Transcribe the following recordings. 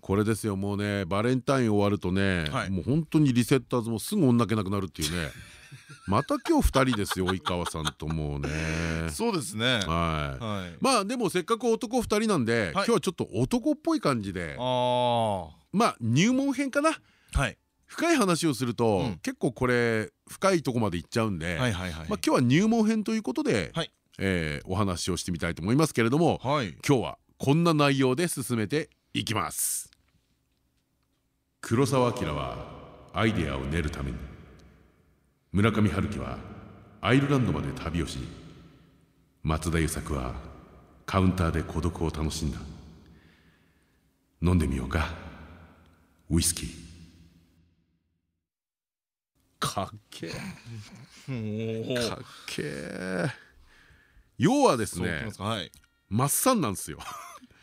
これですよもうねバレンタイン終わるとね、はい、もう本当にリセッターズもすぐ女けなくなるっていうね。また今日二人ですよ及川さんともうね。そうですね。はい、はい、まあでもせっかく男二人なんで、はい、今日はちょっと男っぽい感じで。あまあ入門編かな？はい。深い話をすると、うん、結構これ深いとこまでいっちゃうんで今日は入門編ということで、はい。えー、お話をしてみたいと思いますけれども、はい、今日はこんな内容で進めていきます。黒澤明はアイデアを練るために。村上春樹はアイルランドまで旅をし松田優作はカウンターで孤独を楽しんだ。飲んでみようか。ウイスキー。かっけえ。かっけえ。要はですね、はい、マッサンなんですよ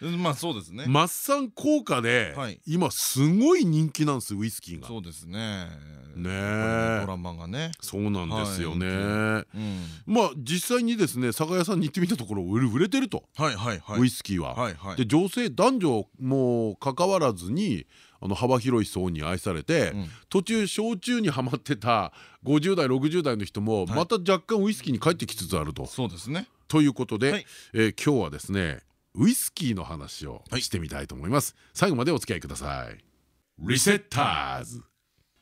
まあそうですね。マッサン効果で今すごい人気なんですウイスキーが。そうですね。ねドラマがね。そうなんですよね。まあ実際にですね酒屋さんに行ってみたところ売れてると。ウイスキーは。で女性男女も関わらずにあの幅広い層に愛されて、うん、途中焼酎にはまってた50代60代の人もまた若干ウイスキーに帰ってきつつあると。そうですね。ということで、はい、えー、今日はですねウイスキーの話をしてみたいと思います、はい、最後までお付き合いください。リセッターズ。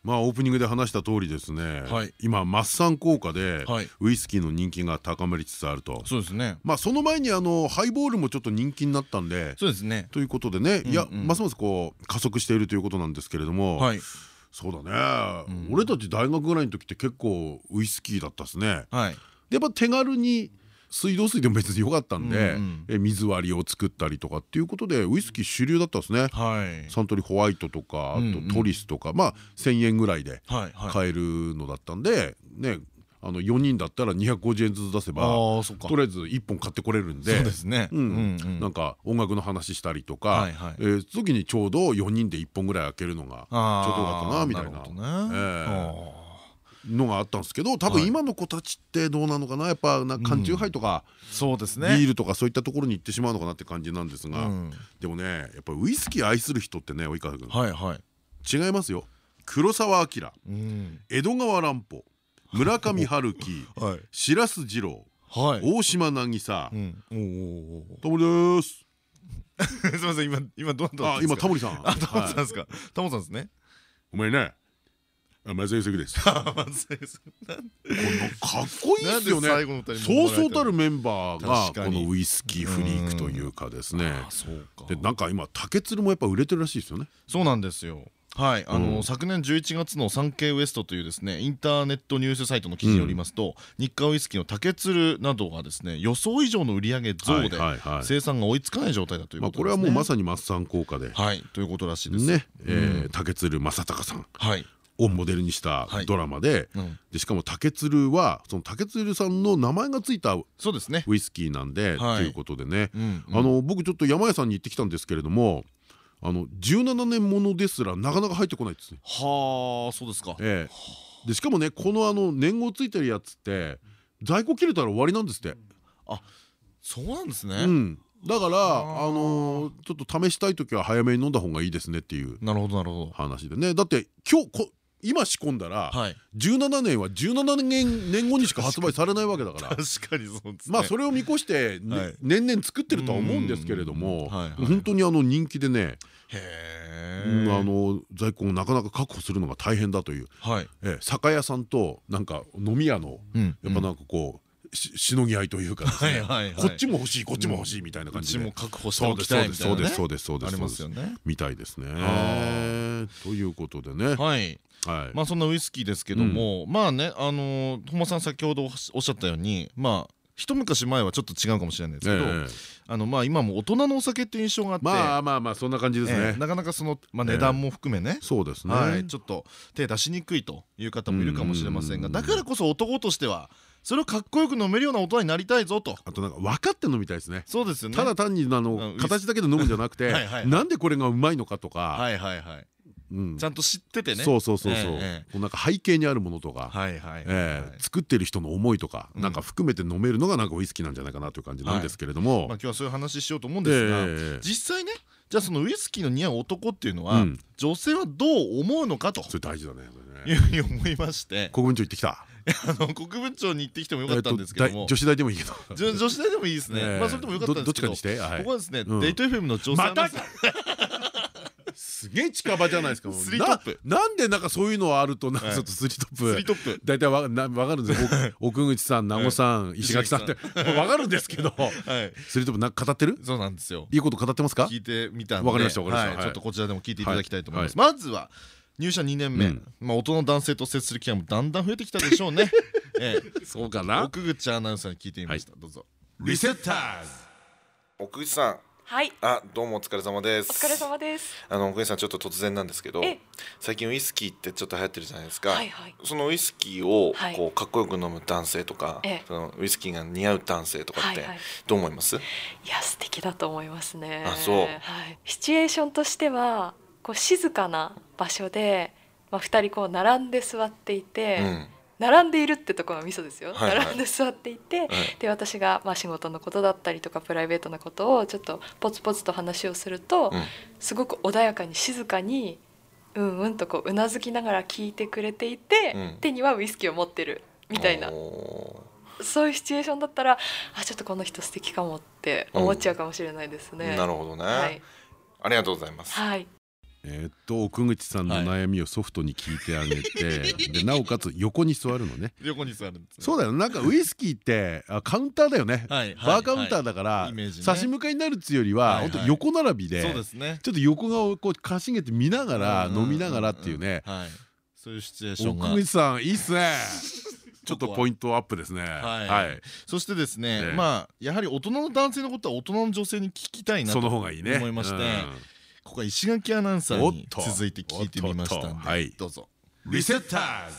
まあオープニングで話した通りですね、はい、今マッサン効果でウイスキーの人気が高まりつつあると。そうですね。まあその前にあのハイボールもちょっと人気になったんで。そうですね。ということでね。いやますますこう加速しているということなんですけれども、はい、そうだね、俺たち大学ぐらいの時って結構ウイスキーだったですね、はい、でやっぱ手軽に水道水でも別に良かったんで、え水割りを作ったりとかっていうことでウイスキー主流だったんですね、はい、サントリーホワイトとかあとトリスとかまあ1,000円ぐらいで買えるのだったんでねあの4人だったら250円ずつ出せばとりあえず1本買ってこれるんでなんか音楽の話したりとか時にちょうど4人で1本ぐらい開けるのがちょうどよかったなみたいな。のがあったんですけど多分今の子たちってどうなのかな？やっぱな缶チューハイとかそうですね。ビールとかそういったところに行ってしまうのかなって感じなんですがでもねやっぱウイスキー愛する人ってね及川君。違いますよ。黒澤明江戸川乱歩村上春樹 白洲二郎大島渚タモリです。すみません今今どうなった今タモリさん。あタモリさんですか？タモさんですね。お前ね松井優です。このかっこいいですよね。そうそうたるメンバーがこのウイスキーフリークというかですね。でなんか今竹鶴もやっぱ売れてるらしいですよね。そうなんですよ。はい、あの、昨年11月のサンケイウエストというですねインターネットニュースサイトの記事によりますと、日課ウイスキーの竹鶴などがですね予想以上の売上増で生産が追いつかない状態だということこれはもうまさにマッサン効果で。はい。ということらしいです。ね、え竹鶴正隆さん。はいをモデルにしたドラマででしかも竹鶴はその竹鶴さんの名前がついたウイスキーなんでということでね。あの僕ちょっと山屋さんに行ってきたんですけれどもあの17年ものですらなかなか入ってこないですね。はあそうですか。ええ、でしかもねこのあの年号ついてるやつって在庫切れたら終わりなんですって。あそうなんですね。うん。だからあのちょっと試したい時は早めに飲んだ方がいいですねっていうなるほどなるほど。話でね。だって今日こ今仕込んだら17年は17年年後にしか発売されないわけだから。確かにそうですまあそれを見越して年々作ってるとは思うんですけれども本当にあの人気でね。あの在庫をなかなか確保するのが大変だという。酒屋さんとなんか飲み屋のやっぱなんかこうしのぎ合いというかこっちも欲しいこっちも欲しいみたいな感じで。確保しておきたいみたいなそうですそうですそうですみたいですね。ということでね。はい。はい、まあそんなウイスキーですけども、まあねあの本間さん先ほどおっしゃったようにまあ一昔前はちょっと違うかもしれないですけど、あのまあ今も大人のお酒っていう印象があってまあまあまあそんな感じですね、なかなかその、まあ、値段も含めね、そうですね、はい、ちょっと手出しにくいという方もいるかもしれませんがだからこそ男としてはそれをかっこよく飲めるような大人になりたいぞと。あとなんか分かって飲みたいですね。そうですよね。ただ単にあの形だけで飲むんじゃなくてなんでこれがうまいのかとか。はいはいはい。ちゃんと知っててね。そうそうそうそう。なんか背景にあるものとか作ってる人の思いとかなんか含めて飲めるのがなんかウイスキーなんじゃないかなという感じなんですけれども。今日はそういう話しようと思うんですが実際ねじゃあそのウイスキーの似合う男っていうのは女性はどう思うのかと。それ大事だねいうふうに思いまして。国分町行ってきたあの国分町に行ってきてもよかったんですけども女子大でもいいけど女子大でもいいですねまあそれでもよかったんですけどここはですねデイト FM の女性アナウンサーすげえ近場じゃないですか。スリートップ。なんでなんかそういうのあるとなんかちょっとスリートップ。スリートップ。大体わわかるんですよ。奥口さん、名護さん、石垣さんってわかるんですけど。スリートップなんか語ってる？そうなんですよ。いいこと語ってますか？聞いてみた。わかりましたわかりました。ちょっとこちらでも聞いていただきたいと思います。まずは。入社2年目、まあ大人の男性と接する機会もだんだん増えてきたでしょうね。そうかな？奥口アナウンサーに聞いてみました。どうぞ。リセッターズ。奥口さん。はい。あ、どうもお疲れ様です。お疲れ様です。あの奥口さんちょっと突然なんですけど、最近ウイスキーってちょっと流行ってるじゃないですか。はいはい、そのウイスキーをこうかっこよく飲む男性とか、そのウイスキーが似合う男性とかってどう思います？いや素敵だと思いますね。あ、そう。はい。シチュエーションとしてはこう静かな場所で、まあ二人こう並んで座っていて。うん。並んでいるってところがミソですよ、はいはい、並んで座っていて、はい、で私がまあ仕事のことだったりとかプライベートなことをちょっとポツポツと話をすると、うん、すごく穏やかに静かにうんうんとこううなずきながら聞いてくれていて、うん、手にはウイスキーを持ってるみたいな。そういうシチュエーションだったらあちょっとこの人素敵かもって思っちゃうかもしれないですね。なるほどね、はい、ありがとうございます。はいえっと奥口さんの悩みをソフトに聞いてあげて、でなおかつ横に座るのね。横に座るそうだよなんかウイスキーってあカウンターだよね。バーカウンターだから差し向かいになるっつうよりは本当横並びでちょっと横顔をこうかしげて見ながら飲みながらっていうね。そういうシチュエーション奥口さんいいっすね。ちょっとポイントアップですね。はい。そしてですね、まあやはり大人の男性のことは大人の女性に聞きたいなと思いまして。ここは石垣アナウンサーに続いて聞いてみましたんで。どうぞリセッターズ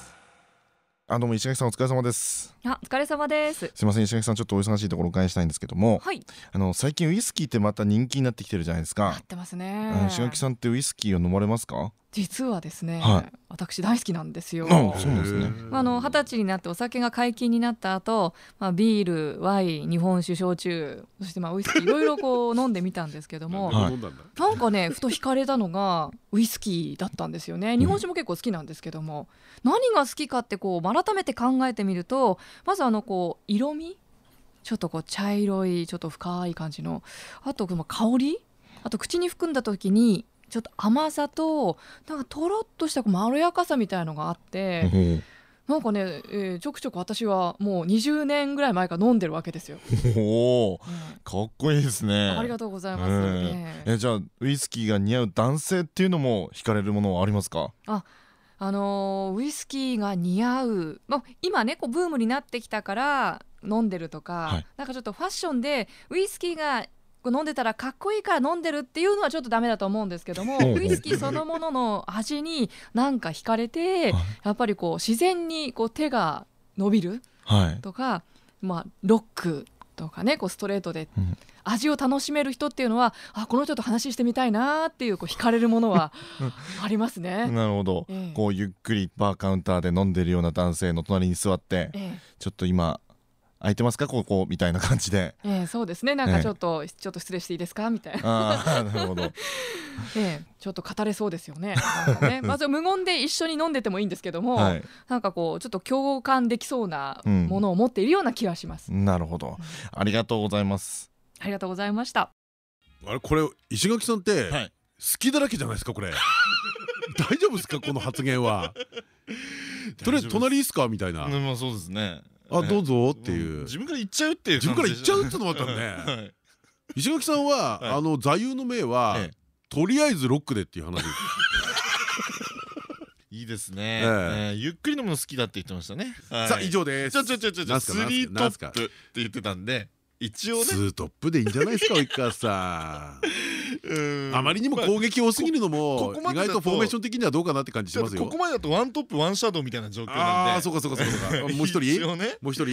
あどうも石垣さんお疲れ様ですあお疲れ様です。すみません石垣さんちょっとお忙しいところお伺いしたいんですけども。はい。あの最近ウイスキーってまた人気になってきてるじゃないですか。なってますね。石垣さんってウイスキーを飲まれますか？実はですね、はい、私大好きなんですよ。そうですね。あの二十歳になってお酒が解禁になった後、まあビール、ワイン、日本酒、焼酎、そしてまあウイスキーいろいろこう飲んでみたんですけども、はい、なんかねふと惹かれたのがウイスキーだったんですよね。日本酒も結構好きなんですけども、うん、何が好きかってこう改めて考えてみると、まずあのこう色味、ちょっとこう茶色いちょっと深い感じの、あと香り。あと口に含んだ時にちょっと甘さとなんかとろっとしたまろやかさみたいのがあって。なんかね、えー、ちょくちょく私はもう20年ぐらい前から飲んでるわけですよ。おお、うん、かっこいいですね。ありがとうございます。えー、えじゃあウイスキーが似合う男性っていうのも惹かれるものはありますか？あ、あのー、ウイスキーが似合う、まあ、今ねこうブームになってきたから飲んでるとか、はい、なんかちょっとファッションでウイスキーが飲んでたらかっこいいから飲んでるっていうのはちょっとダメだと思うんですけどもウイスキーそのものの味になんか惹かれてやっぱりこう自然にこう手が伸びるとか、はい、まあ、ロックとかねこうストレートで味を楽しめる人っていうのはあこの人と話してみたいなっていうこう惹かれるものは ありますね。なるほど、ええ、こうゆっくりバーカウンターで飲んでるような男性の隣に座って、え、ちょっと今空いてますか？ここみたいな感じで、えー、そうですね。なんかちょっと、えー、ちょっと失礼していいですか？みたいな。あなるほど、えー、ちょっと語れそうですよね。ね。まず無言で一緒に飲んでてもいいんですけども、はい、なんかこうちょっと共感できそうなものを持っているような気がします、うん、なるほど、ありがとうございます。ありがとうございました。あれ？これ石垣さんって、はい、好きだらけじゃないですか？これ。大丈夫ですか？この発言は。とりあえず隣いいっすか？みたいな、まあそうですねあどうぞっていう。自分から言っちゃうっていう自分から言っちゃうってのもあったね。石垣さんはあの座右の銘はとりあえずロックでっていう話。いいですね、えー、ゆっくり飲むの好きだって言ってましたね。さあ以上です。ちょちょちょちょスリートップって言ってたんで一応ね。ツートップでいいんじゃないですか及川さんあまりにも攻撃多すぎるのも意外とフォーメーション的にはどうかなって感じしますよ。ここまでだとワントップワンシャドウみたいな状況なんで。ああそうかそうかそうか。もう一人？もう一人？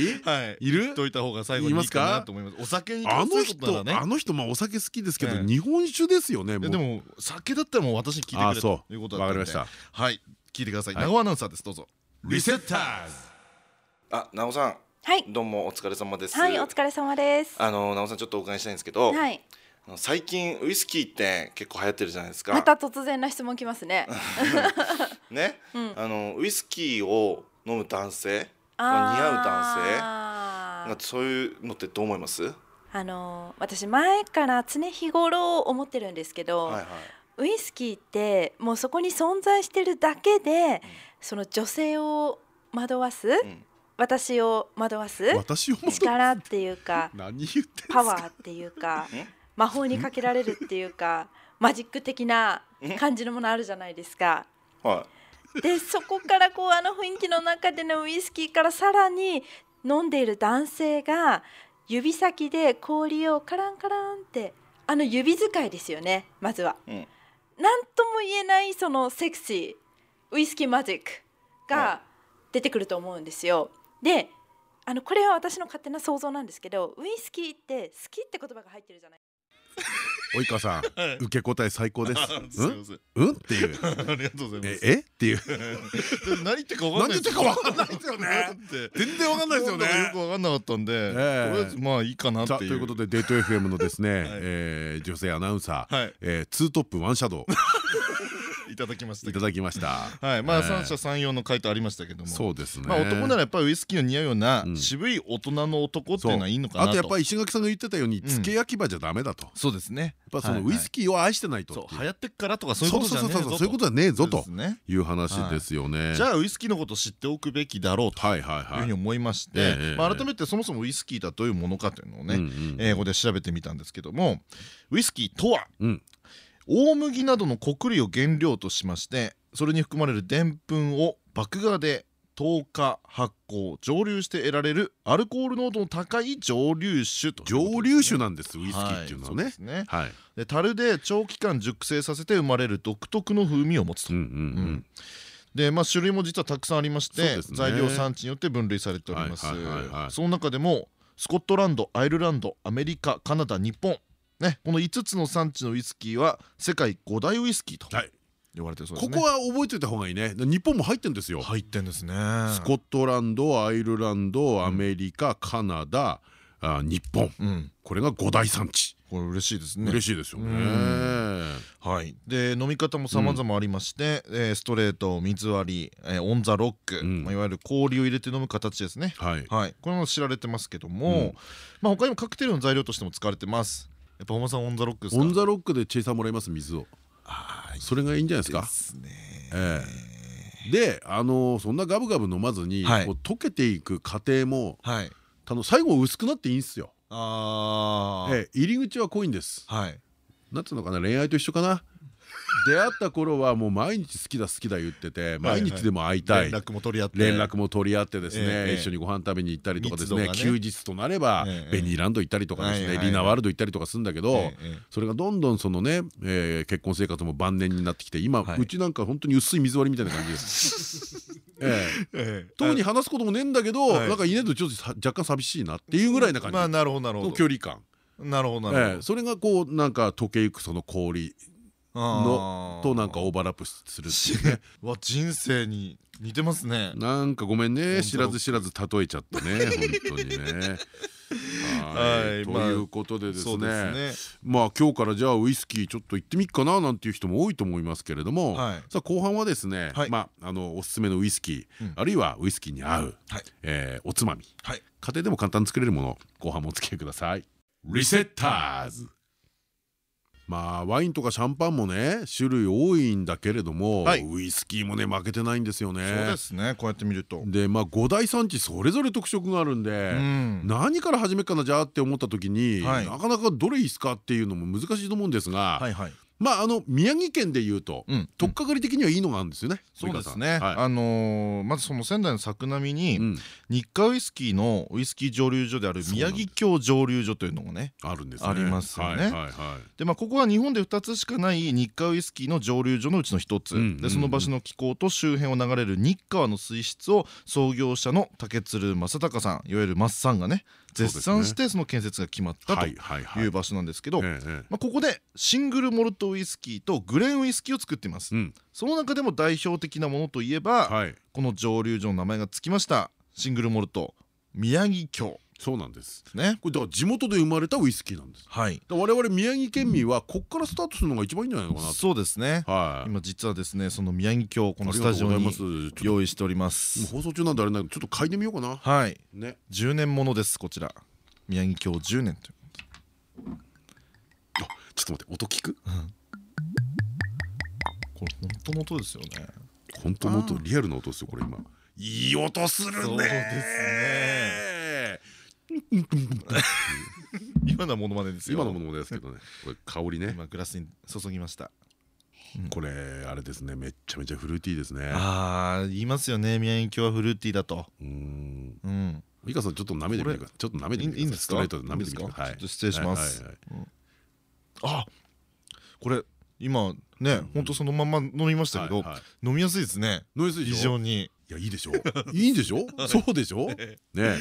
い。る？といた方が最後にいいかなと思います。お酒にあの人あの人まあお酒好きですけど日本酒ですよねでも酒だったらもう私に聞いてくれということだったんで。はい。聞いてください。長尾アナウンサーです。どうぞ。リセッターズ。あ、なおさん。はい。どうもお疲れ様です。はいお疲れ様です。あのなおさんちょっとお伺いしたいんですけど。はい最近ウイスキーって結構流行ってるじゃないですか。また突然な質問きますね。ね、うん、あのウイスキーを飲む男性？が似合う男性？なんかそういうのってどう思います？あの私前から常日頃思ってるんですけど、はいはい、ウイスキーってもうそこに存在してるだけで、うん、その女性を惑わす、うん。私を惑わす？力っていうかパワーっていうか魔法にかけられるっていうかマジック的な感じのものあるじゃないですか。はい、でそこからこうあの雰囲気の中でのウイスキーからさらに飲んでいる男性が指先で氷をカランカランってあの指使いですよねまずは。うん、なんとも言えないそのセクシーウイスキーマジックが出てくると思うんですよ。であのこれは私の勝手な想像なんですけどウイスキーって好きって言葉が入ってるじゃない及川さん、受け答え最高です。うん、っていう。ありがとうございます。え、っていう。何言ってかわかんない。何言ってかわかんないですよね。全然わかんないですよね。よくわかんなかったんで、まあいいかなっていう。ということでデート FM のですね、女性アナウンサー、ツートップワンシャドウ。いただきましたいただきました。はい。まあ三者三様の回答ありましたけども。そうですね。まあ男ならやっぱりウイスキーの似合うような渋い大人の男っていうのはいいのかなあとやっぱり石垣さんが言ってたように付け焼き場じゃダメだと。そうですね。やっぱそのウイスキーを愛してないと流行ってっからとかそういうことじゃねえぞそういうことはねえぞという話ですよね。じゃあウイスキーのことを知っておくべきだろうと。いうふうに思いまして改めてそもそもウイスキーとはどういうものかというのをね英語で調べてみたんですけどもウイスキーとは？大麦などの穀類を原料としましてそれに含まれるでんぷんを麦芽で糖化発酵蒸留して得られるアルコール濃度の高い蒸留酒と蒸留酒なんですウイスキーっていうのはね。で樽で長期間熟成させて生まれる独特の風味を持つと。でまあ種類も実はたくさんありまして、材料産地によって分類されております。その中でもスコットランドアイルランドアメリカカナダ日本ねこの5つの産地のウイスキーは世界5大ウイスキーと。言われてそうここは覚えておいた方がいいね。日本も入ってんですよ。入ってんですね。スコットランドアイルランドアメリカカナダあ日本。これが五大産地。これ嬉しいですね。嬉しいですよね。はい。で飲み方も様々ありましてストレート水割りオンザロックいわゆる氷を入れて飲む形ですね。はい。これも知られてますけどもまあ他にもカクテルの材料としても使われてますやっぱ本間さんオンザロックオンザロックでチェイサーもらいます水をそれがいいんじゃないですか？ええ、であのそんなガブガブ飲まずに、こう溶けていく過程も、はい、最後薄くなっていいんですよ。あええ、入り口は濃いんです。はい、なんつうのかな恋愛と一緒かな？出会った頃はもう毎日好きだ好きだ言ってて毎日でも会いたい。連絡も取り合って。連絡も取り合ってですね一緒にご飯食べに行ったりとかですね休日となればベニーランド行ったりとかですねリナワールド行ったりとかするんだけどそれがどんどんそのね結婚生活も晩年になってきて今うちなんか本当に薄い水割りみたいな感じです。特に話すこともねえんだけどなんかいねえとちょっと若干寂しいなっていうぐらいな感じ。の距離感。なるほどなるほど。それがこうなんか溶けゆくその氷のとなんかオーバーラップするっていうね。わ人生に似てますね。なんかごめんね。知らず知らず例えちゃったね。本当にね。はい。ということでですね。まあ今日からじゃあウイスキーちょっと行ってみっかななんていう人も多いと思いますけれども。さあ後半はですねまああのおすすめのウイスキーあるいはウイスキーに合うおつまみ。家庭でも簡単に作れるもの後半もお付き合いください。リセッターズまあワインとかシャンパンもね種類多いんだけれども、はい、ウイスキーもね負けてないんですよね。そうですねこうやって見ると。でまあ五大産地それぞれ特色があるんで、うん、何から始めっかなじゃあって思った時に、はい、なかなかどれいいっすかっていうのも難しいと思うんですが。はいはいまああの宮城県でいうと取っかかり的にはいいのがあるんですよね。そうですね。あのまずその仙台の作並に日課ウイスキーのウイスキー蒸留所である宮城郷蒸留所というのもねあるんですありますよね。でまあここは日本で2つしかない日課ウイスキーの蒸留所のうちの1つ。でその場所の気候と周辺を流れる日川の水質を創業者の竹鶴正隆さんいわゆるマッサンがね絶賛してその建設が決まったという場所なんですけどここでシングルモルトウイスキーとグレンウイスキーを作っています、うん、その中でも代表的なものといえば、はい、この蒸留所の名前がつきました。シングルモルト宮城郷そうなんです。ね。これだから地元で生まれたウイスキーなんです。はい。我々宮城県民はこっからスタートするのが一番いいんじゃないのかなそうですね。はい。今実はですねその宮城郷このスタジオに用意しております。放送中なんであれなんちょっと嗅いでみようかな。はい。ね。10年ものですこちら。宮城郷10年というあちょっと待って音聞く？これ本当の音ですよね。本当の音リアルな音ですよこれ今。いい音するね。そうですね 今のはモノマネですよ。今のモノマネですけどね。これ香りね。今グラスに注ぎました。これあれですね。めちゃめちゃフルーティーですね。ああ言いますよね。宮城京はフルーティーだと。うん。うん。美香さんちょっと舐めてみてくちょっと舐めてみてください。ストレートで舐めてみてください。失礼します。あこれ今ね本当そのまま飲みましたけど飲みやすいですね。飲みやすい非常にいやいいでしょ。いいんでしょ？そうでしょ？ね。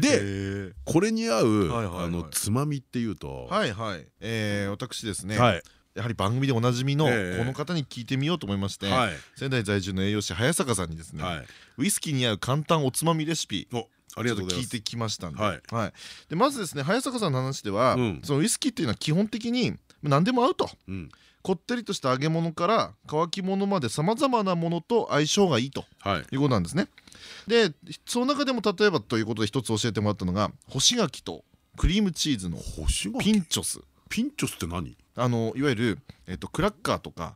でこれに合うあのつまみっていうと。はいはい。私ですねやはり番組でおなじみのこの方に聞いてみようと思いまして仙台在住の栄養士早坂さんにですねウイスキーに合う簡単おつまみレシピありがとう聞いてきましたんで,、はい。でまずですね早坂さんの話では、そのウイスキーっていうのは基本的に何でも合うと、こってりとした揚げ物から乾き物までさまざまなものと相性がいいということなんですね。でその中でも例えばということで一つ教えてもらったのが干し柿とクリームチーズのピンチョス。ピンチョスって何？あのいわゆる、えっと、クラッカーとか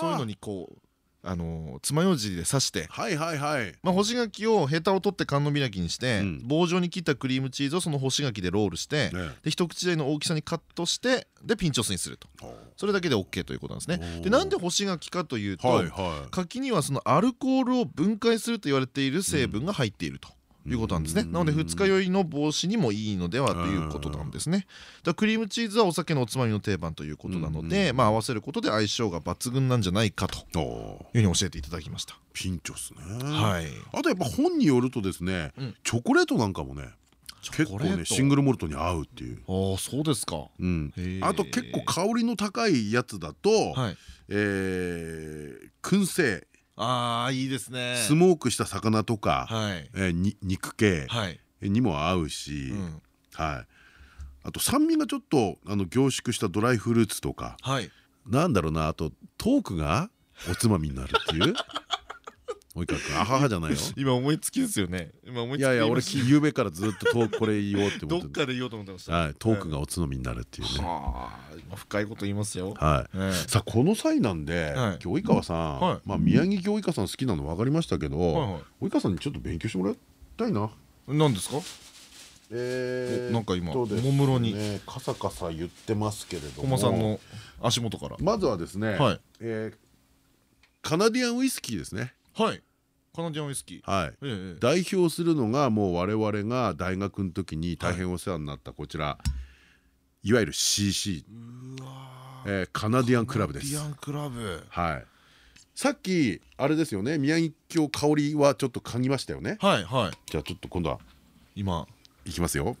そういうのにこうあの爪楊枝で刺してはいはいはい。まあ干し柿をヘタを取って観音開きにして、うん、棒状に切ったクリームチーズをその干し柿でロールして、ね、で一口大の大きさにカットしてでピンチョスにすると。それだけで OK ということなんですね。でなんで干し柿かというと、はいはい、柿にはそのアルコールを分解すると言われている成分が入っていると。いうことなんですね。なので二日酔いの防止にもいいのではということなんですね。だクリームチーズはお酒のおつまみの定番ということなのでまあ合わせることで相性が抜群なんじゃないかというふうに教えていただきました。ピンチョスね。はい。あとやっぱ本によるとですねチョコレートなんかもね結構ねシングルモルトに合うっていう。ああそうですか。うん。あと結構香りの高いやつだとえ燻製ああいいですね。スモークした魚とか、はい。えー、に肉系にも合うし、はい。あと酸味がちょっとあの凝縮したドライフルーツとか、はい、なんだろうなあとトークがおつまみになるっていう？及川君あははじゃないよ。今思いつきですよね。今思いつきいやいや俺ゆうべからずっとトークこれ言おうって思ってどっかで言おうと思ってましたはいトークがおつまみになるっていうね。はあ深いこと言いますよ。はい。さあこの際なんで今日及川さんまあ宮城京及川さん好きなの分かりましたけど及川さんにちょっと勉強してもらいたいな。何ですか？えー、なんか今おもむろに。カサカサ言ってますけれども。駒さんの足元から。まずはですね、はい。えー、カナディアンウイスキーですね。はいカナディアンウイスキー、はい。ええ、代表するのがもう我々が大学の時に大変お世話になったこちら、はい、いわゆる CC えー、カナディアンクラブです。カナディアンクラブ。はい。さっきあれですよね。宮城京香りはちょっと嗅ぎましたよね。はいはい。じゃあちょっと今度は。今。いきますよ。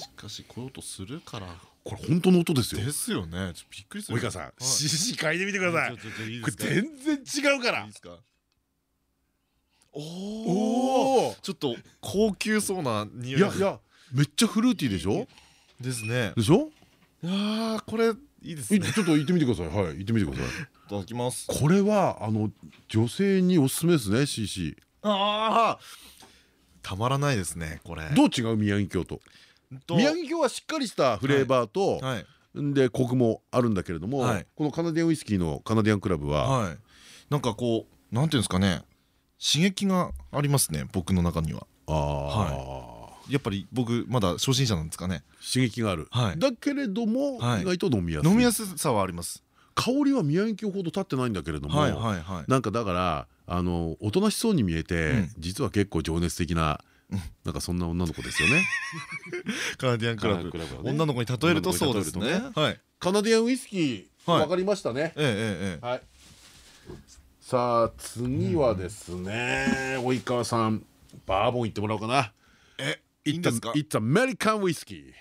しかしこういう音するからこれ本当の音ですよ。ですよね。びっくりする。及川さん CC 嗅いでみてください。これ全然違うから。おおちょっと高級そうな匂いいやいやめっちゃフルーティーでしょ？ですね。でしょ？いやこれいいですね。ちょっと行ってみてください。はい行ってみてください。いただきます。これはあの女性におすすめですね CC ああたまらないですねこれ。どう違う宮城京と宮城京はしっかりしたフレーバーと、はい。でコクもあるんだけれども、はい、このカナディアンウイスキーのカナディアンクラブは、はい、なんかこうなんていうんですかね。刺激がありますね僕の中には。あはい。やっぱり僕まだ初心者なんですかね。刺激がある。だけれども意外と飲みやすい。飲みやすさはあります。香りは宮城ほど経ってないんだけれどもなんかだからあのおとなしそうに見えて実は結構情熱的ななんかそんな女の子ですよね。カナディアンクラブ。女の子に例えるとそうですね。はい。カナディアンウイスキーわかりましたね。ええええ。はい。さあ次はですね、及川さんバーボンいってもらおうかな。え、いいんですか？It's American Whiskey。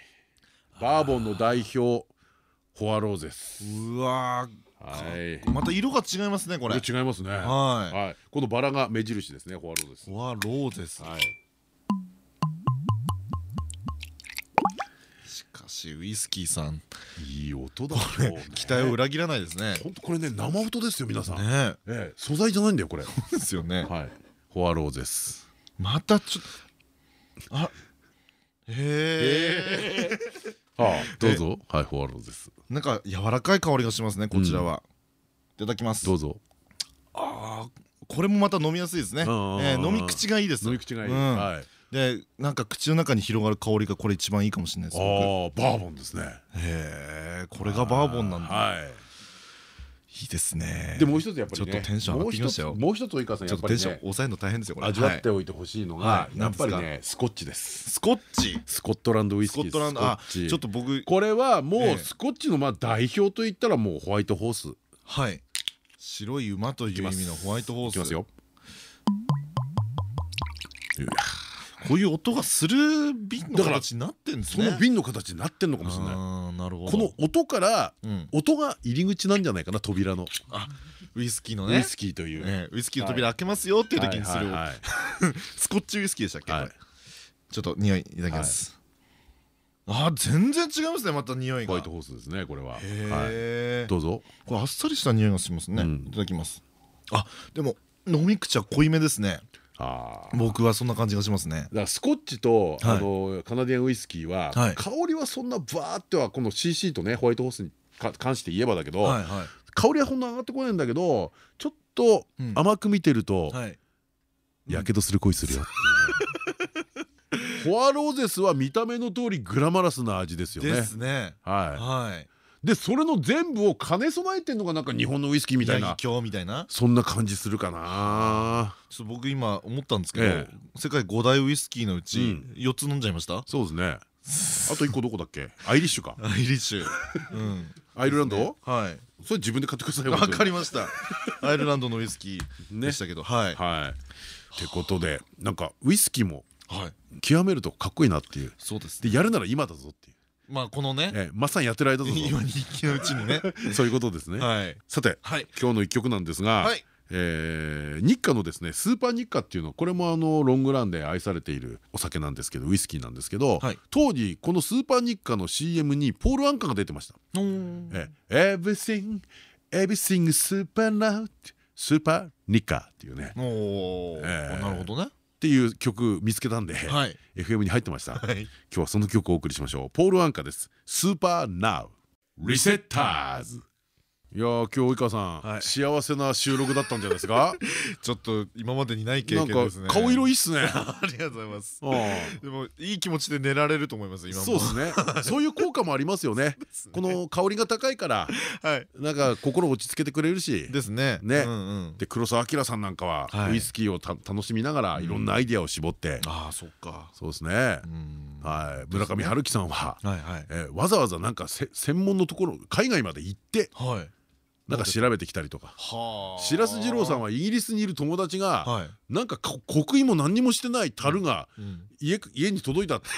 バーボンの代表フォアローゼス。うわはいまた色が違いますねこれ違いますねはいこのバラが目印ですねフォアローゼスフォアローゼスはいしウイスキーさん。いい音だ期待を裏切らないですね。本当これね生音ですよ皆さん。ね。え素材じゃないんだよこれ。ですよね。はい。フォアローゼスまたちょあへえあ どうぞ。はいフォアローゼスなんか柔らかい香りがしますねこちらは。いただきます。どうぞ。あこれもまた飲みやすいですね。飲み口がいいです。飲み口がいい。はいでなんか口の中に広がる香りがこれ一番いいかもしれないですああバーボンですね。へえこれがバーボンなんだ。はい。いいですね。でもう一つやっぱりちょっとテンション上がってきましたよ。もう一つ及川さんやっぱりね抑えるの大変ですよこれ。味わっておいてほしいのがやっぱりねスコッチです。スコッチ？スコットランドウイスキースコットランドあちょっと僕これはもうスコッチのまあ代表といったらもうホワイトホース。はい。白い馬という意味のホワイトホース。いきますよこういう音がする瓶の形になってんですね。その瓶の形になってんのかもしれない。なるほど。この音から音が入り口なんじゃないかな扉の。ウイスキーのね。ウイスキーという。ウイスキーの扉開けますよっていう時にする。スコッチウイスキーでしたっけ？ちょっと匂いいただきます。あ全然違いますねまた匂いが。ホワイトホースですねこれは。へえどうぞ。これあっさりした匂いがしますね。いただきます。あでも飲み口は濃いめですね僕はそんな感じがしますね。だからスコッチと、あのカナディアンウイスキーは、香りはそんなバーってはこの CC とねホワイトホースに関して言えばだけど、香りはほんの上がってこないんだけどちょっと甘く見てるとやけどする恋するよ。フォアローゼスは見た目の通りグラマラスな味ですよね。ですね。はい。でそれの全部を兼ね備えてんのがなんか日本のウイスキーみたいな。今日みたいな。そんな感じするかな。ちょっと僕今思ったんですけど世界5大ウイスキーのうち4つ飲んじゃいました？そうですね。あと1個どこだっけ？アイリッシュか。アイリッシュ。アイルランド？はい。それ自分で買ってくださいわかりました。アイルランドのウイスキーでしたけどはい。はい。ってことでなんかウイスキーも極めるとかっこいいなっていう。そうですでやるなら今だぞっていうまあこのねまさにやってる間だぞ 今人気のうちにね。そういうことですね。さて今日の一曲なんですがえ日課のですねスーパー日課っていうのこれもあのロングランで愛されているお酒なんですけどウイスキーなんですけど当時このスーパー日課の CM にポール・アンカーが出てました「Everything Everything Super Now」スーパー日課っていうね。なるほどねっていう曲見つけたんで、はい、FM に入ってました、はい、今日はその曲をお送りしましょう。ポール・アンカです。スーパーナウリセッターズいや今日及川さん、はい、幸せな収録だったんじゃないですか？ちょっと今までにない経験ですね。顔色いいっすね。ありがとうございます。でもいい気持ちで寝られると思います今そうですね。そういう効果もありますよね。ね、この香りが高いから、はい、なんか心落ち着けてくれるし。ですね。ね、うんうん、で黒澤明さんなんかは、はい、ウイスキーを楽しみながらいろんなアイディアを絞って、うん、ああそっか。そうですね。はい。村上春樹さんはわざわざなんか専門のところ海外まで行って、はいなんか調べてきたりとか。白洲二郎さんはイギリスにいる友達がなんか刻印も何にもしてない樽が家家に届いたって。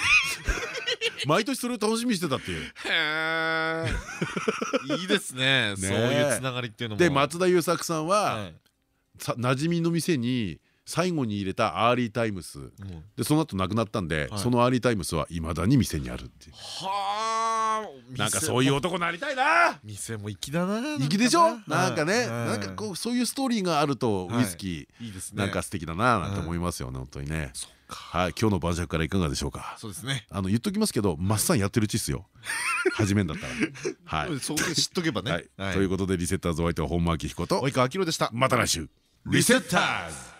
毎年それを楽しみにしてたっていう。へえ。いいですね。そういうつながりっていうのも。で松田優作さんは馴染みの店に最後に入れたアーリータイムス。でその後亡くなったんでそのアーリータイムスはいまだに店にあるっていう。はあなんかそういう男なりたいな。店も粋だな粋でしょ？なんかねなんかこうそういうストーリーがあるとウイスキーなんか素敵だななんて思いますよね本当にね。はい。今日の晩酌からいかがでしょうか？そうですね。あの言っときますけどマッサンやってるうちっすよ。始めんだったら。はい。そう知っとけばね。ということでリセッターズお相手は本間明彦と及川明でした。また来週。リセッターズ